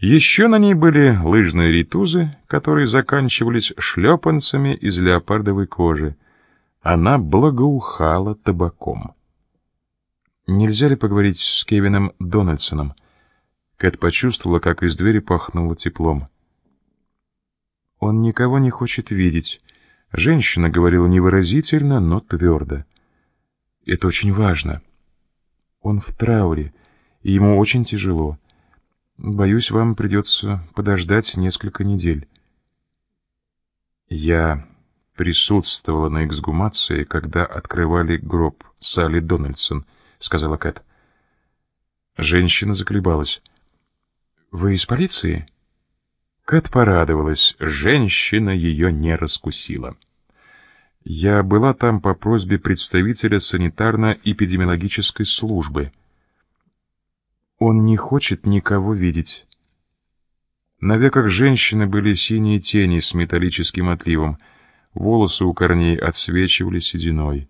Еще на ней были лыжные ритузы, которые заканчивались шлепанцами из леопардовой кожи. Она благоухала табаком. «Нельзя ли поговорить с Кевином Дональдсоном?» Кэт почувствовала, как из двери пахнуло теплом. «Он никого не хочет видеть». Женщина говорила невыразительно, но твердо. «Это очень важно. Он в трауре, и ему очень тяжело. Боюсь, вам придется подождать несколько недель». Я присутствовала на эксгумации, когда открывали гроб Салли Дональдсон, сказала Кэт. Женщина заколебалась. «Вы из полиции?» Кэт порадовалась. Женщина ее не раскусила. «Я была там по просьбе представителя санитарно-эпидемиологической службы. Он не хочет никого видеть». На веках женщины были синие тени с металлическим отливом. Волосы у корней отсвечивали сединой.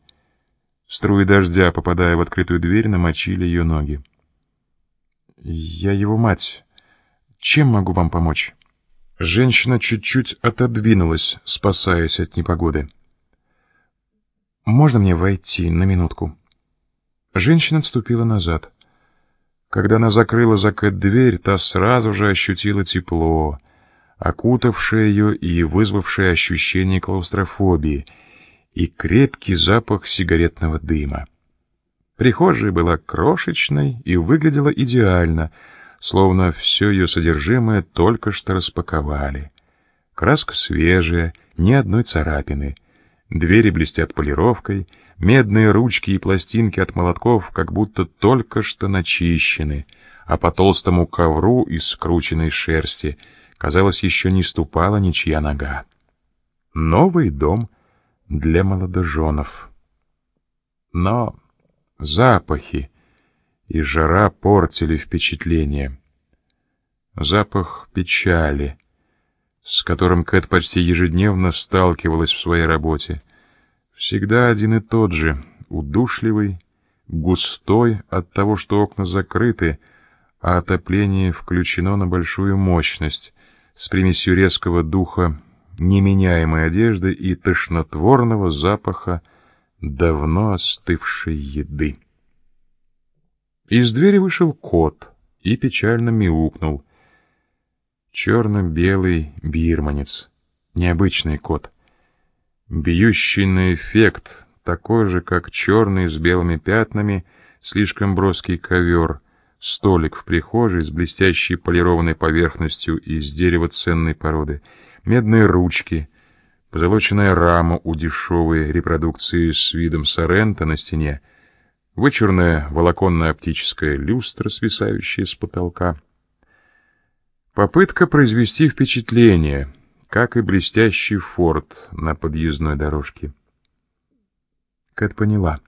Струи дождя, попадая в открытую дверь, намочили ее ноги. «Я его мать. Чем могу вам помочь?» Женщина чуть-чуть отодвинулась, спасаясь от непогоды. «Можно мне войти на минутку?» Женщина отступила назад. Когда она закрыла за Кэт дверь, та сразу же ощутила тепло, окутавшее ее и вызвавшее ощущение клаустрофобии, и крепкий запах сигаретного дыма. Прихожая была крошечной и выглядела идеально — словно все ее содержимое только что распаковали. Краска свежая, ни одной царапины. Двери блестят полировкой, медные ручки и пластинки от молотков как будто только что начищены, а по толстому ковру из скрученной шерсти, казалось, еще не ступала ничья нога. Новый дом для молодоженов. Но запахи и жара портили впечатление. Запах печали, с которым Кэт почти ежедневно сталкивалась в своей работе. Всегда один и тот же, удушливый, густой от того, что окна закрыты, а отопление включено на большую мощность, с примесью резкого духа неменяемой одежды и тошнотворного запаха давно остывшей еды. Из двери вышел кот и печально мяукнул. Черно-белый бирманец. Необычный кот. Бьющий на эффект, такой же, как черный с белыми пятнами, слишком броский ковер, столик в прихожей с блестящей полированной поверхностью из дерева ценной породы, медные ручки, позолоченная рама у дешевой репродукции с видом Сорента на стене, вычурная волоконная оптическая люстра, свисающая с потолка. Попытка произвести впечатление, как и блестящий форт на подъездной дорожке. Кэт поняла.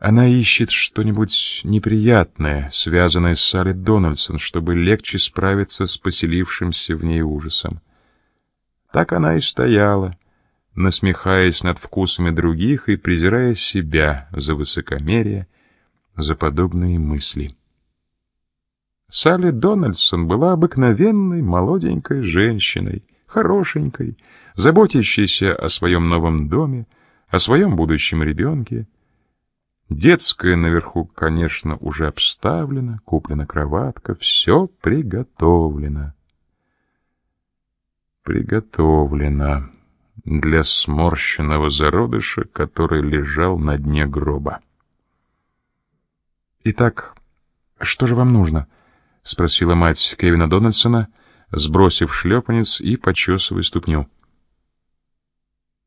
Она ищет что-нибудь неприятное, связанное с Салли Дональдсон, чтобы легче справиться с поселившимся в ней ужасом. Так она и стояла, насмехаясь над вкусами других и презирая себя за высокомерие, за подобные мысли. Салли Дональдсон была обыкновенной молоденькой женщиной, хорошенькой, заботящейся о своем новом доме, о своем будущем ребенке. Детская наверху, конечно, уже обставлена, куплена кроватка, все приготовлено. Приготовлено для сморщенного зародыша, который лежал на дне гроба. «Итак, что же вам нужно?» — спросила мать Кевина Дональдсона, сбросив шлепанец и почесывая ступню.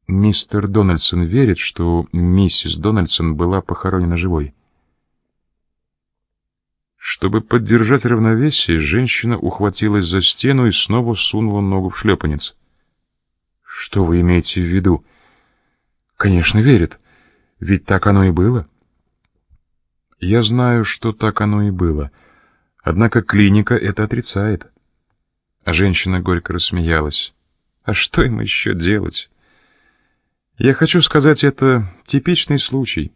«Мистер Дональдсон верит, что миссис Дональдсон была похоронена живой». Чтобы поддержать равновесие, женщина ухватилась за стену и снова сунула ногу в шлепанец. Что вы имеете в виду? Конечно, верит. Ведь так оно и было. Я знаю, что так оно и было. Однако клиника это отрицает. А женщина горько рассмеялась. А что им еще делать? Я хочу сказать, это типичный случай.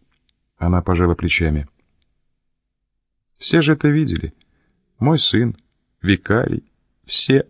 Она пожала плечами. Все же это видели. Мой сын, викарий, Все.